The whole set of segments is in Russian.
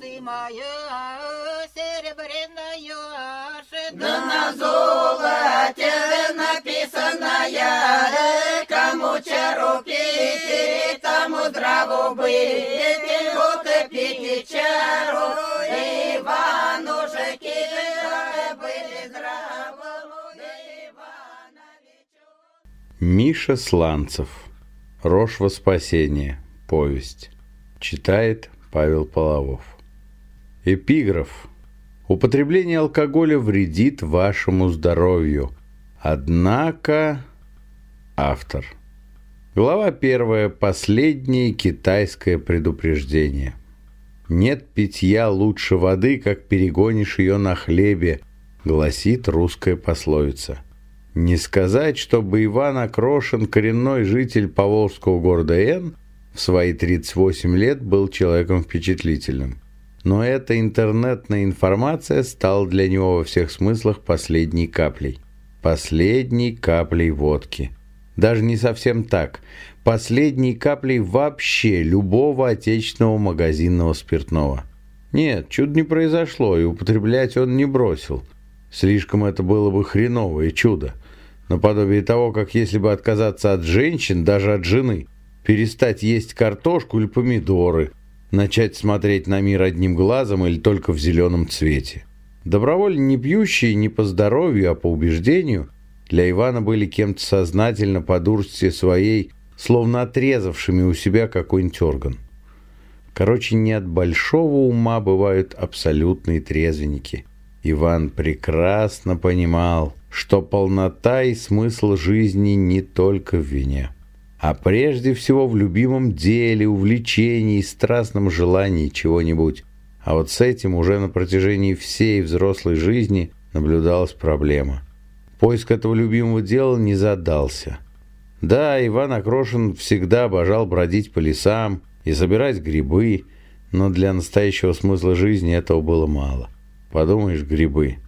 зимою серебряную Да на золоте написанная, кому чару пить, тому здраво быть, вот и пить чару, Ивану же были здраво, Миша Сланцев. Рожь во спасение. Повесть. Читает Павел Половов. Эпиграф. Употребление алкоголя вредит вашему здоровью. Однако... Автор. Глава первая. Последнее китайское предупреждение. Нет питья лучше воды, как перегонишь ее на хлебе, гласит русская пословица. Не сказать, чтобы Иван Окрошин, коренной житель поволжского города Н, в свои 38 лет был человеком впечатлительным. Но эта интернетная информация стала для него во всех смыслах последней каплей. Последней каплей водки. Даже не совсем так. Последней каплей вообще любого отечественного магазинного спиртного. Нет, чудо не произошло, и употреблять он не бросил. Слишком это было бы хреновое чудо. Наподобие того, как если бы отказаться от женщин, даже от жены, перестать есть картошку или помидоры, начать смотреть на мир одним глазом или только в зеленом цвете. Добровольно не пьющие не по здоровью, а по убеждению, для Ивана были кем-то сознательно по дурости своей, словно отрезавшими у себя какой-нибудь орган. Короче, не от большого ума бывают абсолютные трезвенники. Иван прекрасно понимал, что полнота и смысл жизни не только в вине, а прежде всего в любимом деле, увлечении и страстном желании чего-нибудь. А вот с этим уже на протяжении всей взрослой жизни наблюдалась проблема. Поиск этого любимого дела не задался. Да, Иван Окрошин всегда обожал бродить по лесам и собирать грибы, но для настоящего смысла жизни этого было мало. Подумаешь, грибы –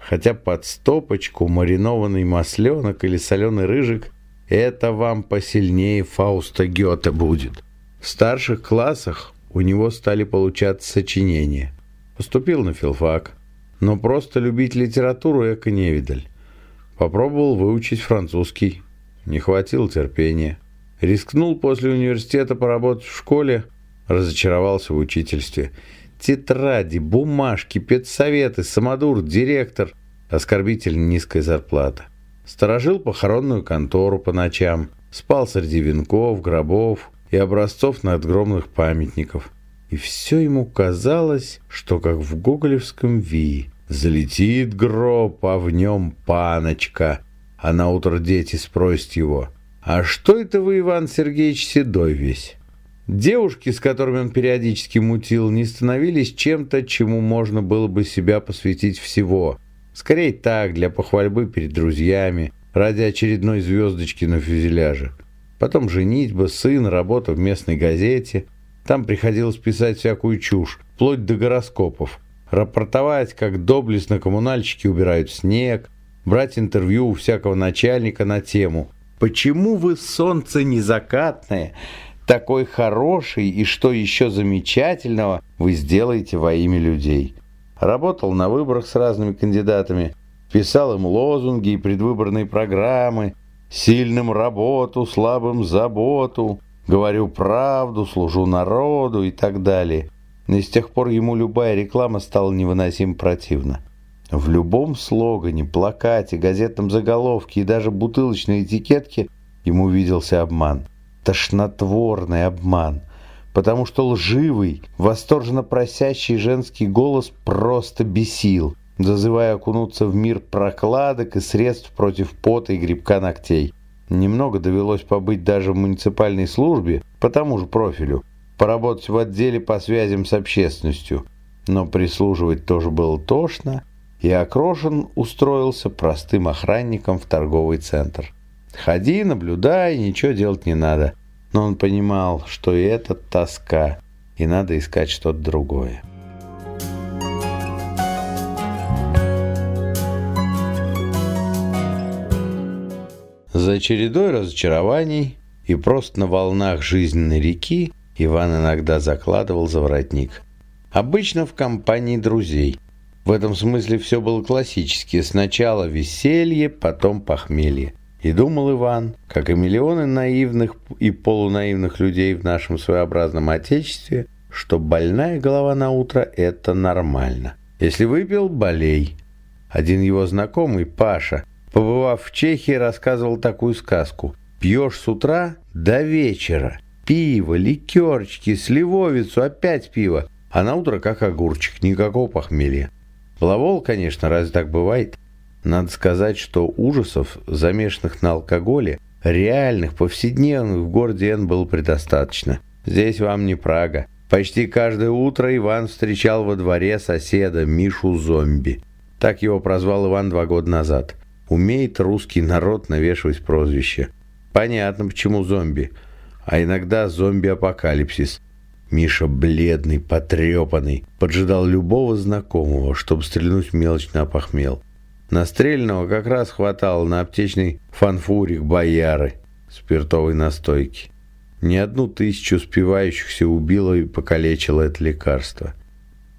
Хотя под стопочку маринованный масленок или соленый рыжик – это вам посильнее Фауста Гёте будет. В старших классах у него стали получаться сочинения. Поступил на филфак, но просто любить литературу эко невидаль. Попробовал выучить французский. Не хватило терпения. Рискнул после университета поработать в школе, разочаровался в учительстве – Тетради, бумажки, педсоветы, самодур, директор. Оскорбитель низкая зарплата. Сторожил похоронную контору по ночам. Спал среди венков, гробов и образцов надгромных памятников. И все ему казалось, что как в гоголевском Ви. Залетит гроб, а в нем паночка. А на утро дети спросят его, «А что это вы, Иван Сергеевич, седой весь?» Девушки, с которыми он периодически мутил, не становились чем-то, чему можно было бы себя посвятить всего. Скорее так, для похвальбы перед друзьями, ради очередной звездочки на фюзеляже. Потом женитьба, сын, работа в местной газете. Там приходилось писать всякую чушь, вплоть до гороскопов. Рапортовать, как доблестно коммунальщики убирают снег, брать интервью у всякого начальника на тему «Почему вы солнце не закатное?» такой хороший и что еще замечательного вы сделаете во имя людей. Работал на выборах с разными кандидатами, писал им лозунги и предвыборные программы, сильным работу, слабым заботу, говорю правду, служу народу и так далее. Но с тех пор ему любая реклама стала невыносимо противна. В любом слогане, плакате, газетном заголовке и даже бутылочной этикетке ему виделся обман тошнотворный обман, потому что лживый, восторженно просящий женский голос просто бесил, зазывая окунуться в мир прокладок и средств против пота и грибка ногтей. Немного довелось побыть даже в муниципальной службе по тому же профилю, поработать в отделе по связям с общественностью, но прислуживать тоже было тошно, и Окрошин устроился простым охранником в торговый центр. Ходи, наблюдай, ничего делать не надо. Но он понимал, что и это тоска, и надо искать что-то другое. За чередой разочарований и просто на волнах жизненной реки Иван иногда закладывал за воротник. Обычно в компании друзей. В этом смысле все было классически. Сначала веселье, потом похмелье. И думал Иван, как и миллионы наивных и полунаивных людей в нашем своеобразном отечестве, что больная голова на утро – это нормально. Если выпил – болей. Один его знакомый, Паша, побывав в Чехии, рассказывал такую сказку. Пьешь с утра до вечера. Пиво, ликерчики, сливовицу, опять пиво. А на утро как огурчик, никакого похмелья. Плавол, конечно, разве так бывает? Надо сказать, что ужасов, замешанных на алкоголе, реальных, повседневных в городе Н было предостаточно. Здесь вам не Прага. Почти каждое утро Иван встречал во дворе соседа Мишу Зомби. Так его прозвал Иван два года назад. Умеет русский народ навешивать прозвище. Понятно, почему зомби. А иногда зомби-апокалипсис. Миша, бледный, потрепанный, поджидал любого знакомого, чтобы стрельнуть мелочно опохмел. Настрельного как раз хватало на аптечный фанфурик бояры спиртовой настойки. Ни одну тысячу спивающихся убило и покалечило это лекарство.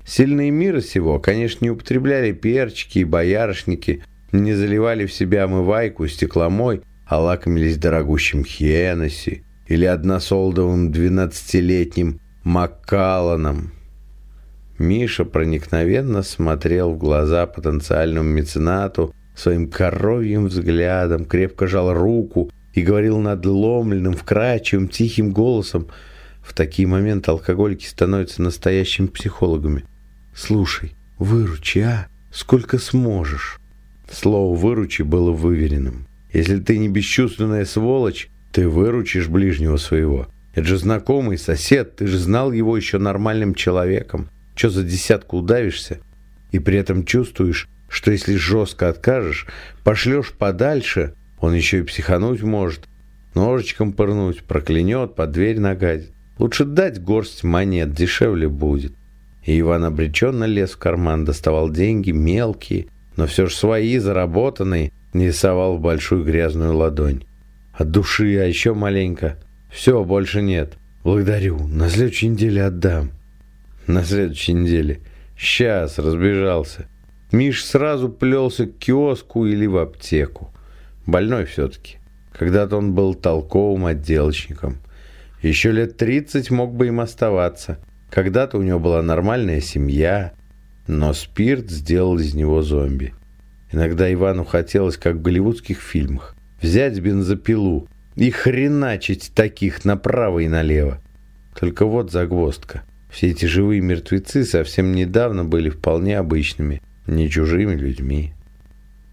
Сильные мира сего, конечно, не употребляли перчики и боярышники, не заливали в себя омывайку, стекломой, а лакомились дорогущим Хеннесси или односолдовым двенадцатилетним Маккалланом. Миша проникновенно смотрел в глаза потенциальному меценату своим коровьим взглядом, крепко жал руку и говорил надломленным, вкрадчивым, тихим голосом. В такие моменты алкоголики становятся настоящими психологами. «Слушай, выручи, а? Сколько сможешь?» Слово «выручи» было выверенным. «Если ты не бесчувственная сволочь, ты выручишь ближнего своего. Это же знакомый, сосед, ты же знал его еще нормальным человеком. Че за десятку удавишься? И при этом чувствуешь, что если жестко откажешь, пошлешь подальше, он еще и психануть может, ножичком пырнуть, проклянет, под дверь нагадит. Лучше дать горсть монет, дешевле будет. И Иван обреченно лез в карман, доставал деньги, мелкие, но все же свои, заработанные, не совал в большую грязную ладонь. От души, а еще маленько. Все, больше нет. Благодарю. На следующей неделе отдам. На следующей неделе. Сейчас, разбежался. Миш сразу плелся к киоску или в аптеку. Больной все-таки. Когда-то он был толковым отделочником. Еще лет тридцать мог бы им оставаться. Когда-то у него была нормальная семья, но спирт сделал из него зомби. Иногда Ивану хотелось, как в голливудских фильмах, взять бензопилу и хреначить таких направо и налево. Только вот загвоздка. Все эти живые мертвецы совсем недавно были вполне обычными, не чужими людьми.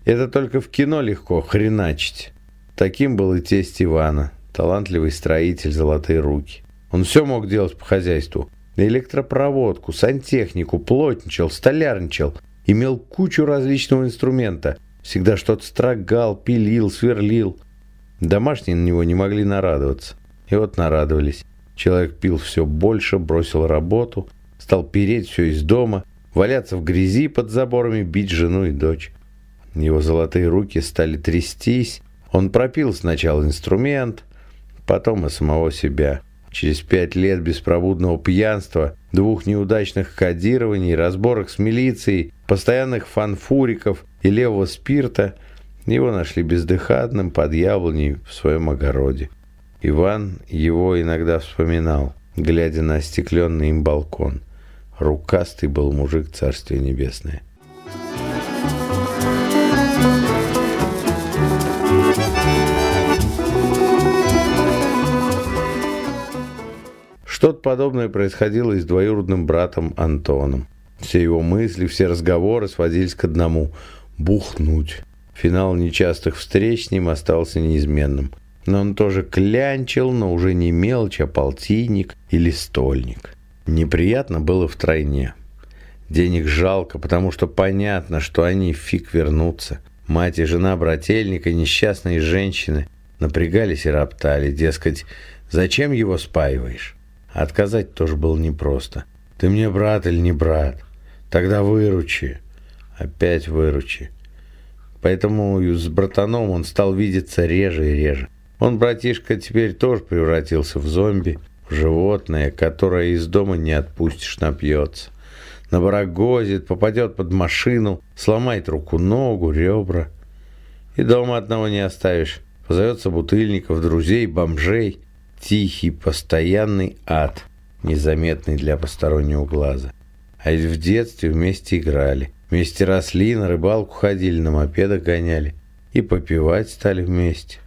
Это только в кино легко хреначить. Таким был и тесть Ивана, талантливый строитель «Золотые руки». Он все мог делать по хозяйству. Электропроводку, сантехнику, плотничал, столярничал. Имел кучу различного инструмента. Всегда что-то строгал, пилил, сверлил. Домашние на него не могли нарадоваться. И вот нарадовались. Человек пил все больше, бросил работу, стал переть все из дома, валяться в грязи под заборами, бить жену и дочь. Его золотые руки стали трястись. Он пропил сначала инструмент, потом и самого себя. Через пять лет беспробудного пьянства, двух неудачных кодирований, разборок с милицией, постоянных фанфуриков и левого спирта – его нашли бездыханным под яблоней в своем огороде. Иван его иногда вспоминал, глядя на остекленный им балкон. Рукастый был мужик Царствия Небесное. Что-то подобное происходило и с двоюродным братом Антоном. Все его мысли, все разговоры сводились к одному – бухнуть. Финал нечастых встреч с ним остался неизменным. Но он тоже клянчил, но уже не мелочь, а полтинник или стольник. Неприятно было втройне. Денег жалко, потому что понятно, что они фиг вернутся. Мать и жена брательника, несчастные женщины, напрягались и роптали, дескать, зачем его спаиваешь? Отказать тоже было непросто. Ты мне брат или не брат? Тогда выручи. Опять выручи. Поэтому с братаном он стал видеться реже и реже. Он, братишка, теперь тоже превратился в зомби, в животное, которое из дома не отпустишь, напьется. набарагозит, попадет под машину, сломает руку, ногу, ребра. И дома одного не оставишь. Позовется бутыльников, друзей, бомжей. Тихий, постоянный ад, незаметный для постороннего глаза. А ведь в детстве вместе играли, вместе росли, на рыбалку ходили, на мопедах гоняли. И попивать стали вместе.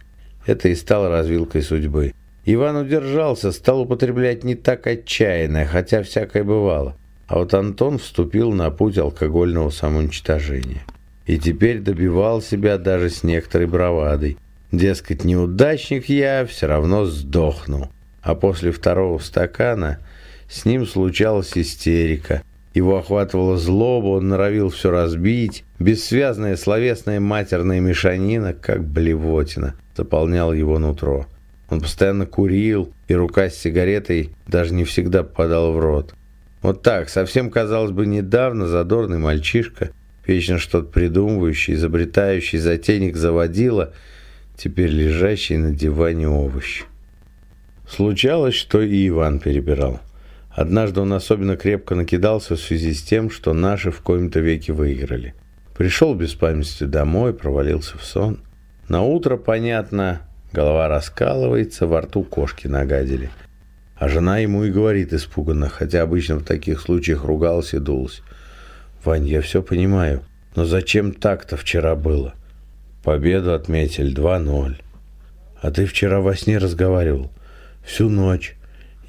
Это и стало развилкой судьбы. Иван удержался, стал употреблять не так отчаянно, хотя всякое бывало. А вот Антон вступил на путь алкогольного самоуничтожения. И теперь добивал себя даже с некоторой бравадой. Дескать, неудачник я, все равно сдохну. А после второго стакана с ним случалась истерика. Его охватывала злоба, он норовил все разбить. Бессвязная словесная матерная мешанина, как блевотина, заполняла его нутро. Он постоянно курил, и рука с сигаретой даже не всегда попадала в рот. Вот так, совсем, казалось бы, недавно задорный мальчишка, вечно что-то придумывающий, изобретающий, затейник заводила, теперь лежащий на диване овощ. Случалось, что и Иван перебирал. Однажды он особенно крепко накидался в связи с тем, что наши в коем-то веке выиграли. Пришел без памяти домой, провалился в сон. На утро, понятно, Голова раскалывается, во рту кошки нагадили. А жена ему и говорит испуганно, хотя обычно в таких случаях ругалась и дулась. «Вань, я все понимаю, но зачем так-то вчера было?» Победу отметили 2-0. А ты вчера во сне разговаривал. Всю ночь.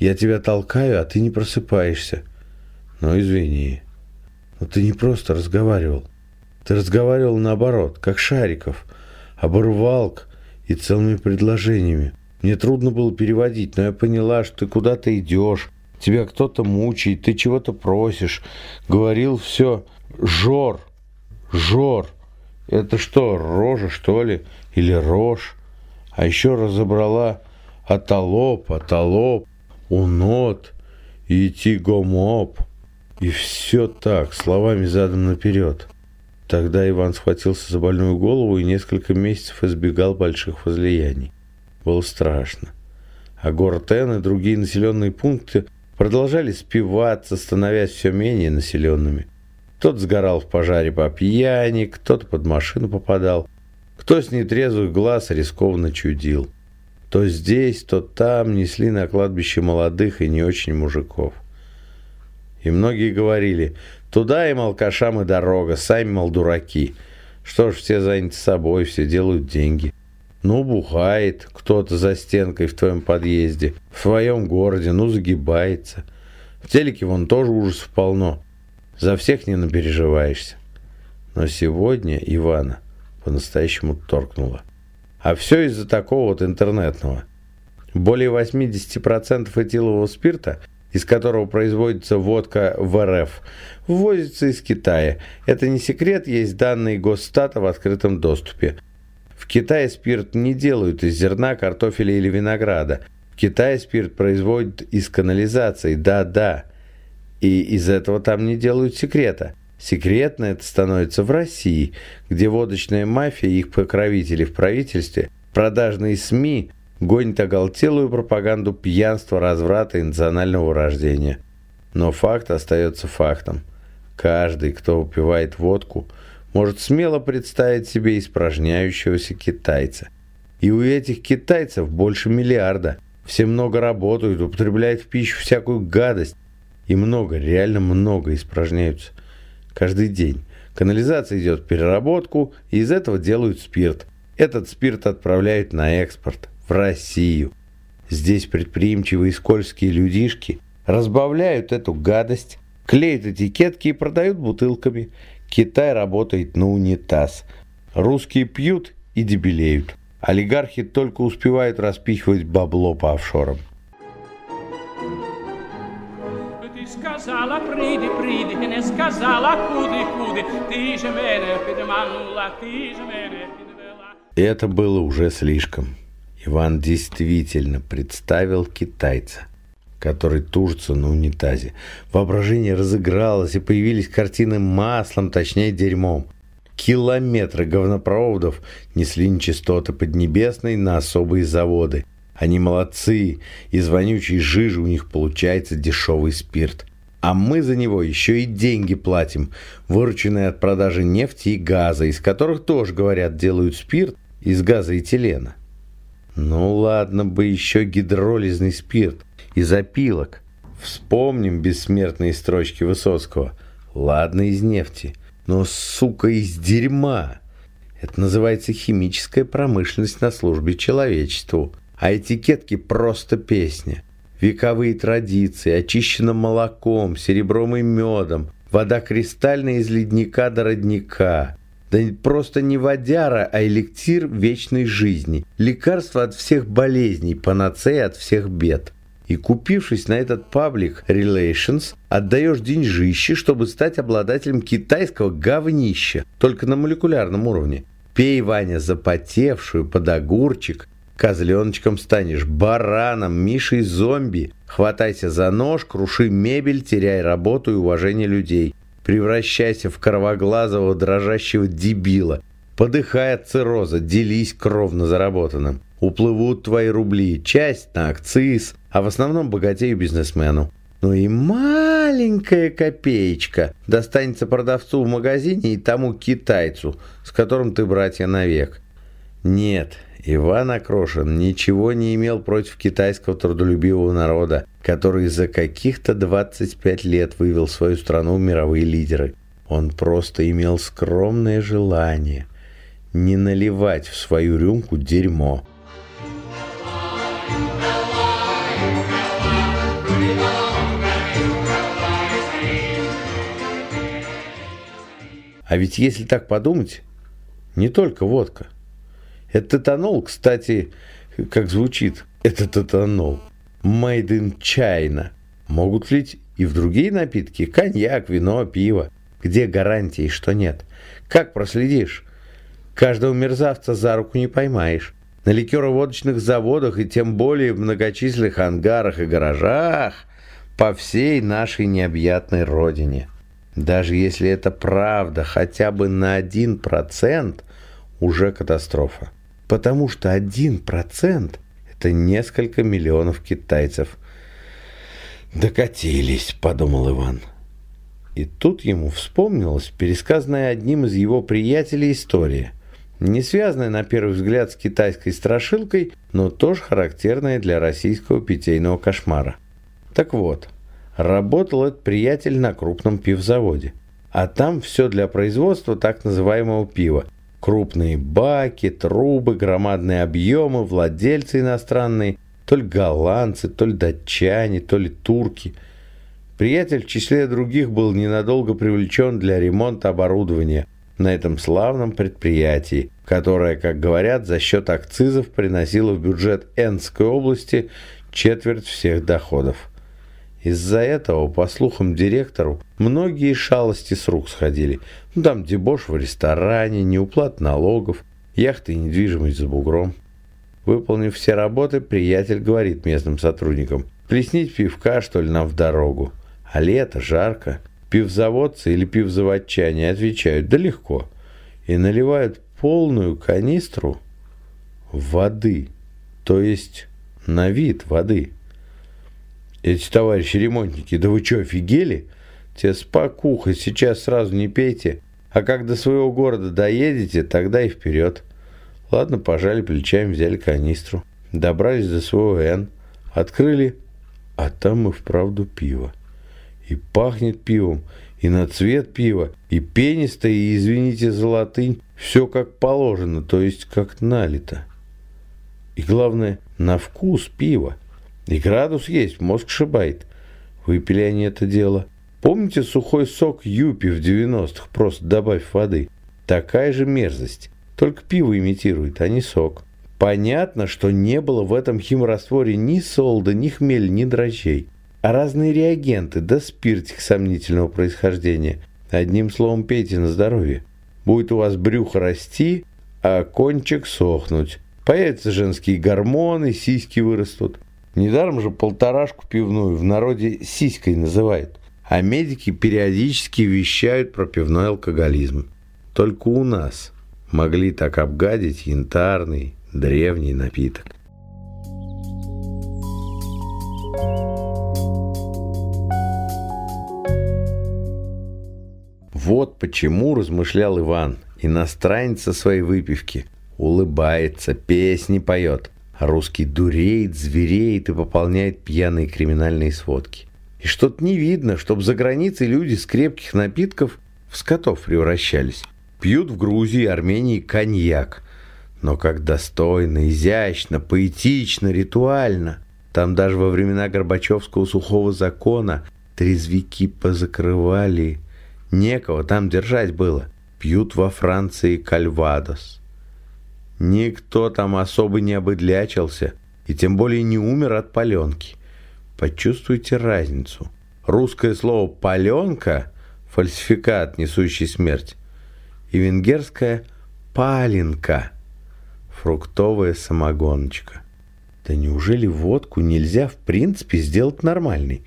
Я тебя толкаю, а ты не просыпаешься. Ну, извини. Но ты не просто разговаривал. Ты разговаривал наоборот, как Шариков. Оборвалк, и целыми предложениями. Мне трудно было переводить, но я поняла, что ты куда-то идешь, тебя кто-то мучает, ты чего-то просишь. Говорил все «Жор! Жор!» Это что, рожа, что ли? Или рожь? А еще разобрала «Аталоп, аталоп, унот, идти гомоп». И все так, словами задом наперед. Тогда Иван схватился за больную голову и несколько месяцев избегал больших возлияний. Было страшно. А город Н и другие населенные пункты продолжали спиваться, становясь все менее населенными. Кто-то сгорал в пожаре по пьяни, кто-то под машину попадал, кто с нетрезвых глаз рискованно чудил. То здесь, то там несли на кладбище молодых и не очень мужиков. И многие говорили, Туда им алкашам и дорога, сами, мол, дураки. Что ж, все заняты собой, все делают деньги. Ну, бухает кто-то за стенкой в твоем подъезде, в своем городе, ну, загибается. В телеке вон тоже ужасов полно. За всех не напереживаешь. Но сегодня Ивана по-настоящему торкнуло. А все из-за такого вот интернетного. Более 80% этилового спирта – из которого производится водка в РФ, ввозится из Китая. Это не секрет, есть данные Госстата в открытом доступе. В Китае спирт не делают из зерна, картофеля или винограда. В Китае спирт производят из канализации, да-да. И из этого там не делают секрета. Секретно это становится в России, где водочная мафия и их покровители в правительстве, продажные СМИ – гонит оголтелую пропаганду пьянства, разврата и национального рождения. Но факт остается фактом. Каждый, кто упивает водку, может смело представить себе испражняющегося китайца. И у этих китайцев больше миллиарда. Все много работают, употребляют в пищу всякую гадость. И много, реально много испражняются. Каждый день. Канализация идет в переработку, и из этого делают спирт. Этот спирт отправляют на экспорт в Россию. Здесь предприимчивые скользкие людишки разбавляют эту гадость, клеят этикетки и продают бутылками. Китай работает на унитаз. Русские пьют и дебелеют. Олигархи только успевают распихивать бабло по офшорам. Сказала, приди, приди, не сказала, куди, куди, ти же мене підманула, ти же мене підвела. Это было уже слишком. Иван действительно представил китайца, который тужится на унитазе. Воображение разыгралось, и появились картины маслом, точнее дерьмом. Километры говнопроводов несли нечистоты Поднебесной на особые заводы. Они молодцы, из вонючей жижи у них получается дешевый спирт. А мы за него еще и деньги платим, вырученные от продажи нефти и газа, из которых тоже, говорят, делают спирт из газа этилена. Ну ладно бы еще гидролизный спирт из опилок. Вспомним бессмертные строчки Высоцкого. Ладно из нефти, но, сука, из дерьма. Это называется химическая промышленность на службе человечеству. А этикетки просто песня. Вековые традиции, очищенным молоком, серебром и медом, вода кристальная из ледника до родника. Да просто не водяра, а эликсир вечной жизни. Лекарство от всех болезней, панацея от всех бед. И купившись на этот паблик Relations, отдаешь деньжище, чтобы стать обладателем китайского говнища, только на молекулярном уровне. Пей, Ваня, запотевшую под огурчик, Козленочком станешь, бараном, Мишей зомби. Хватайся за нож, круши мебель, теряй работу и уважение людей. Превращайся в кровоглазого дрожащего дебила. Подыхай от цирроза, делись кровно заработанным. Уплывут твои рубли, часть на акциз, а в основном богатею бизнесмену. Ну и маленькая копеечка достанется продавцу в магазине и тому китайцу, с которым ты братья навек. Нет, Иван Акрошин ничего не имел против китайского трудолюбивого народа, который за каких-то 25 лет вывел свою страну в мировые лидеры. Он просто имел скромное желание не наливать в свою рюмку дерьмо. А ведь если так подумать, не только водка. Этот этанол, кстати, как звучит, этот этанол, made in China, могут лить и в другие напитки, коньяк, вино, пиво. Где гарантии, что нет? Как проследишь? Каждого мерзавца за руку не поймаешь. На ликероводочных заводах и тем более в многочисленных ангарах и гаражах по всей нашей необъятной родине. Даже если это правда хотя бы на один процент, уже катастрофа потому что один процент – это несколько миллионов китайцев. «Докатились», – подумал Иван. И тут ему вспомнилась пересказанная одним из его приятелей история, не связанная на первый взгляд с китайской страшилкой, но тоже характерная для российского питейного кошмара. Так вот, работал этот приятель на крупном пивзаводе, а там все для производства так называемого пива, Крупные баки, трубы, громадные объемы, владельцы иностранные, то ли голландцы, то ли датчане, то ли турки. Приятель в числе других был ненадолго привлечен для ремонта оборудования на этом славном предприятии, которое, как говорят, за счет акцизов приносило в бюджет Энской области четверть всех доходов. Из-за этого, по слухам директору, многие шалости с рук сходили. Ну, там дебош в ресторане, неуплат налогов, яхты и недвижимость за бугром. Выполнив все работы, приятель говорит местным сотрудникам, плеснить пивка, что ли, нам в дорогу. А лето, жарко. Пивзаводцы или пивзаводчане отвечают, да легко. И наливают полную канистру воды, то есть на вид воды эти товарищи ремонтники, да вы что, офигели? Те спокуха, сейчас сразу не пейте, а как до своего города доедете, тогда и вперед. Ладно, пожали плечами, взяли канистру, добрались до своего Н, открыли, а там и вправду пиво. И пахнет пивом, и на цвет пива, и пенистое, и, извините за латынь, все как положено, то есть как налито. И главное, на вкус пива. И градус есть, мозг шибает. Выпили они это дело. Помните сухой сок Юпи в 90-х? Просто добавь воды. Такая же мерзость. Только пиво имитирует, а не сок. Понятно, что не было в этом химрастворе ни солда, ни хмеля, ни дрожжей. А разные реагенты, да спиртик сомнительного происхождения. Одним словом, пейте на здоровье. Будет у вас брюхо расти, а кончик сохнуть. Появятся женские гормоны, сиськи вырастут. Недаром же полторашку пивную в народе сиськой называют. А медики периодически вещают про пивной алкоголизм. Только у нас могли так обгадить янтарный древний напиток. Вот почему, размышлял Иван, иностранец со своей выпивки улыбается, песни поет, русский дуреет, звереет и пополняет пьяные криминальные сводки. И что-то не видно, чтобы за границей люди с крепких напитков в скотов превращались. Пьют в Грузии, Армении коньяк. Но как достойно, изящно, поэтично, ритуально. Там даже во времена Горбачевского сухого закона трезвики позакрывали. Некого там держать было. Пьют во Франции кальвадос. Никто там особо не обыдлячился и тем более не умер от паленки. Почувствуйте разницу. Русское слово «паленка» – фальсификат, несущий смерть, и венгерское «паленка» – фруктовая самогоночка. Да неужели водку нельзя в принципе сделать нормальной?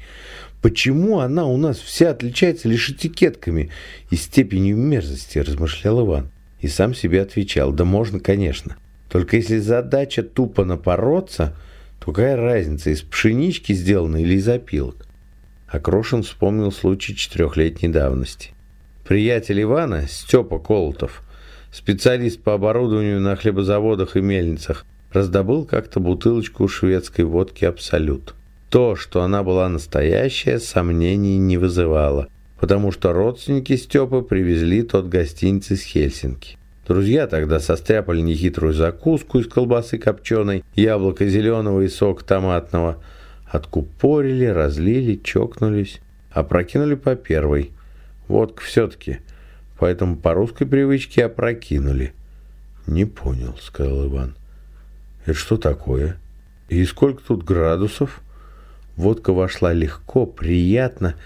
Почему она у нас вся отличается лишь этикетками и степенью мерзости, размышлял Иван. И сам себе отвечал, да можно, конечно. Только если задача тупо напороться – Какая разница, из пшенички сделано или из опилок? Акрошин вспомнил случай четырехлетней давности. Приятель Ивана, Степа Колотов, специалист по оборудованию на хлебозаводах и мельницах, раздобыл как-то бутылочку шведской водки «Абсолют». То, что она была настоящая, сомнений не вызывало, потому что родственники Степы привезли тот гостиниц из Хельсинки. Друзья тогда состряпали нехитрую закуску из колбасы копченой, яблока зеленого и сок томатного. Откупорили, разлили, чокнулись, опрокинули по первой. Водка все-таки, поэтому по русской привычке опрокинули. «Не понял», — сказал Иван. «Это что такое? И сколько тут градусов?» Водка вошла легко, приятно,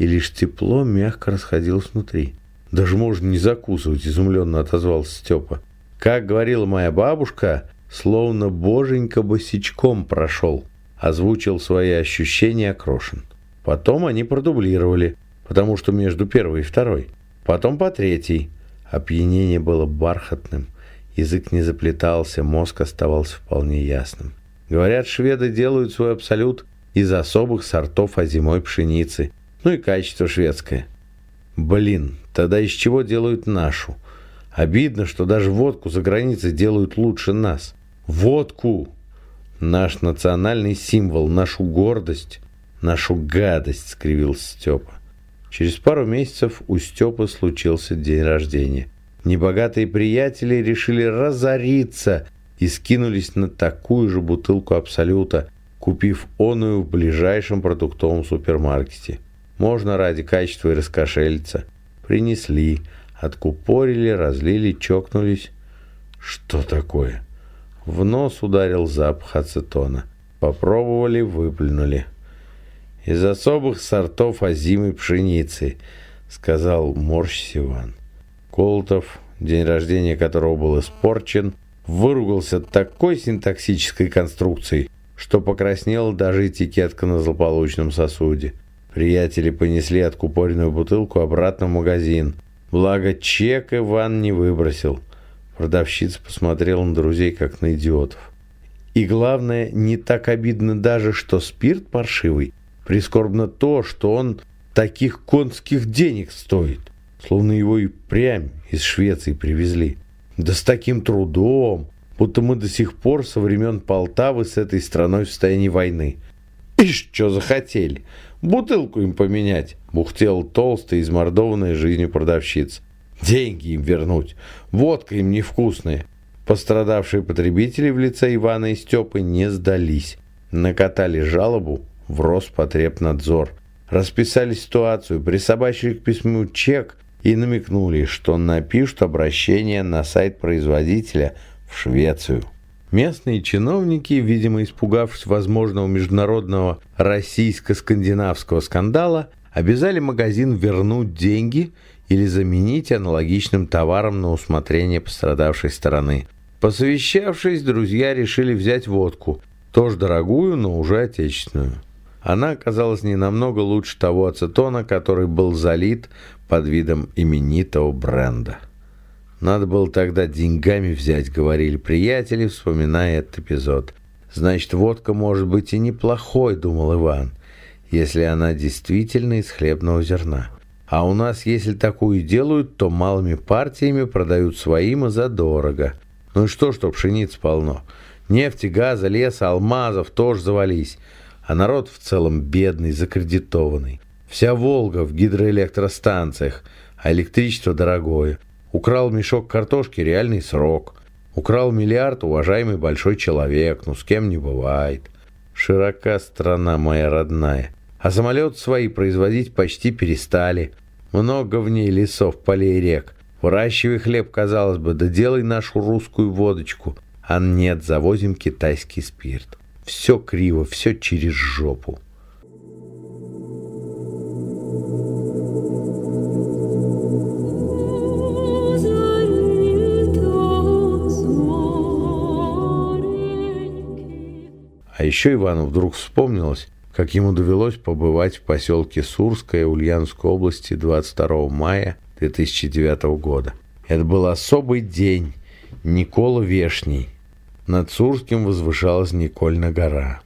и лишь тепло мягко расходилось внутри. Даже можно не закусывать, изумленно отозвался Степа. Как говорила моя бабушка, словно боженька босичком прошел, озвучил свои ощущения Крошин. Потом они продублировали, потому что между первой и второй. Потом по третьей. Опьянение было бархатным, язык не заплетался, мозг оставался вполне ясным. Говорят, шведы делают свой абсолют из особых сортов озимой пшеницы, ну и качество шведское. Блин, тогда из чего делают нашу? Обидно, что даже водку за границей делают лучше нас. Водку! Наш национальный символ, нашу гордость, нашу гадость, скривился Степа. Через пару месяцев у Степы случился день рождения. Небогатые приятели решили разориться и скинулись на такую же бутылку Абсолюта, купив оную в ближайшем продуктовом супермаркете. Можно ради качества и раскошелиться. Принесли, откупорили, разлили, чокнулись. Что такое? В нос ударил запах ацетона. Попробовали, выплюнули. Из особых сортов озимой пшеницы, сказал морщ Иван. Колтов, день рождения которого был испорчен, выругался такой синтаксической конструкцией, что покраснела даже этикетка на злополучном сосуде. Приятели понесли откупоренную бутылку обратно в магазин. Благо, чек Иван не выбросил. Продавщица посмотрела на друзей, как на идиотов. И главное, не так обидно даже, что спирт паршивый. Прискорбно то, что он таких конских денег стоит. Словно его и прямь из Швеции привезли. Да с таким трудом, будто мы до сих пор со времен Полтавы с этой страной в состоянии войны. Ишь, что захотели. Бутылку им поменять, бухтел толстый, измордованная жизнью продавщица. Деньги им вернуть, водка им невкусная. Пострадавшие потребители в лице Ивана и Степы не сдались. Накатали жалобу в Роспотребнадзор. Расписали ситуацию, присобачили к письму чек и намекнули, что напишут обращение на сайт производителя в Швецию. Местные чиновники, видимо испугавшись возможного международного российско-скандинавского скандала, обязали магазин вернуть деньги или заменить аналогичным товаром на усмотрение пострадавшей стороны. Посовещавшись, друзья решили взять водку, тоже дорогую, но уже отечественную. Она оказалась не намного лучше того ацетона, который был залит под видом именитого бренда. Надо было тогда деньгами взять, говорили приятели, вспоминая этот эпизод. Значит, водка может быть и неплохой, думал Иван, если она действительно из хлебного зерна. А у нас, если такую делают, то малыми партиями продают своим и задорого. Ну и что, что пшениц полно? Нефти, газа, леса, алмазов тоже завались. А народ в целом бедный, закредитованный. Вся Волга в гидроэлектростанциях, а электричество дорогое. Украл мешок картошки – реальный срок. Украл миллиард – уважаемый большой человек, ну с кем не бывает. Широка страна моя родная. А самолет свои производить почти перестали. Много в ней лесов, полей рек. Выращивай хлеб, казалось бы, да делай нашу русскую водочку. А нет, завозим китайский спирт. Все криво, все через жопу. А еще Ивану вдруг вспомнилось, как ему довелось побывать в поселке Сурское Ульяновской области 22 мая 2009 года. Это был особый день, Никола Вешний. Над Сурским возвышалась Никольна гора.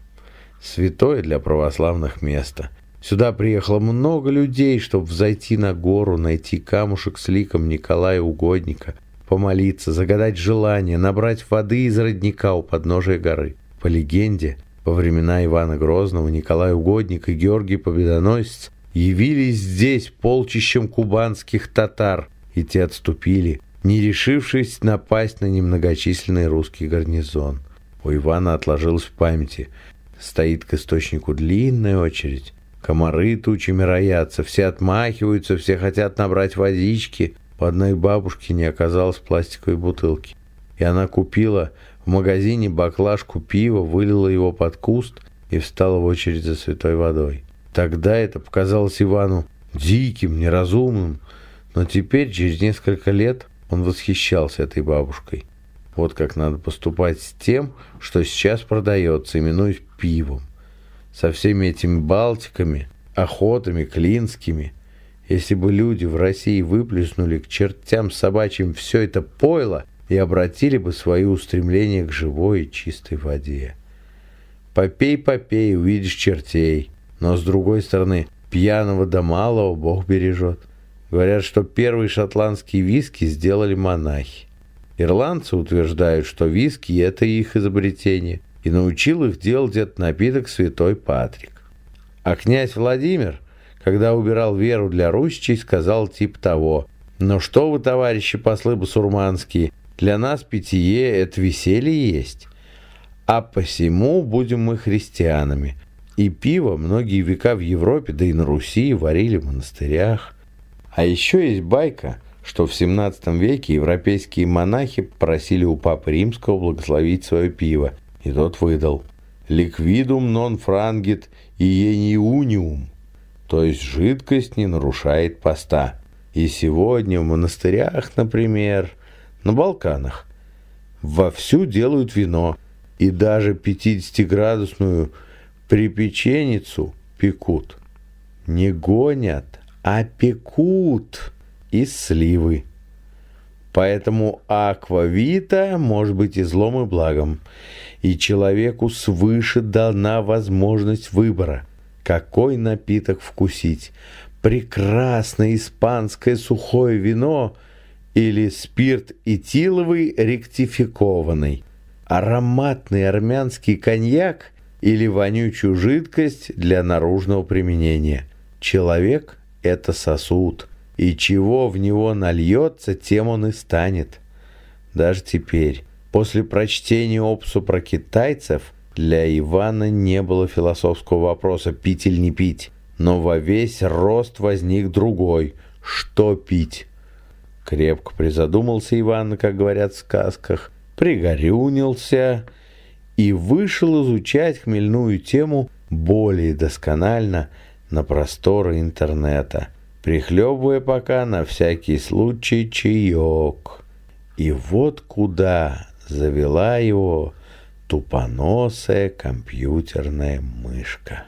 Святое для православных место. Сюда приехало много людей, чтобы взойти на гору, найти камушек с ликом Николая Угодника, помолиться, загадать желание, набрать воды из родника у подножия горы. По легенде, во времена Ивана Грозного Николай Угодник и Георгий Победоносец явились здесь полчищем кубанских татар, и те отступили, не решившись напасть на немногочисленный русский гарнизон. У Ивана отложилось в памяти. Стоит к источнику длинная очередь. Комары тучами роятся, все отмахиваются, все хотят набрать водички. У одной бабушки не оказалось пластиковой бутылки. И она купила в магазине баклажку пива, вылила его под куст и встала в очередь за святой водой. Тогда это показалось Ивану диким, неразумным, но теперь, через несколько лет, он восхищался этой бабушкой. Вот как надо поступать с тем, что сейчас продается, именуясь пивом. Со всеми этими Балтиками, охотами, клинскими. Если бы люди в России выплеснули к чертям собачьим все это пойло, и обратили бы свои устремления к живой и чистой воде. Попей, попей, увидишь чертей, но с другой стороны, пьяного до малого Бог бережет. Говорят, что первые шотландские виски сделали монахи. Ирландцы утверждают, что виски – это их изобретение, и научил их делать этот напиток святой Патрик. А князь Владимир, когда убирал веру для русичей, сказал типа того «Ну что вы, товарищи послы басурманские, для нас питье – это веселье есть. А посему будем мы христианами. И пиво многие века в Европе, да и на Руси варили в монастырях. А еще есть байка, что в 17 веке европейские монахи просили у папы римского благословить свое пиво, и тот выдал «Liquidum non frangit ieniunium», то есть жидкость не нарушает поста. И сегодня в монастырях, например, – на Балканах. Вовсю делают вино, и даже 50-градусную припеченицу пекут. Не гонят, а пекут из сливы. Поэтому аквавита может быть и злом, и благом. И человеку свыше дана возможность выбора, какой напиток вкусить. Прекрасное испанское сухое вино или спирт этиловый ректификованный, ароматный армянский коньяк или вонючую жидкость для наружного применения. Человек – это сосуд, и чего в него нальется, тем он и станет. Даже теперь, после прочтения опусу про китайцев, для Ивана не было философского вопроса «пить или не пить», но во весь рост возник другой – «что пить?». Крепко призадумался Иван, как говорят в сказках, пригорюнился и вышел изучать хмельную тему более досконально на просторы интернета, прихлебывая пока на всякий случай чаек. И вот куда завела его тупоносая компьютерная мышка.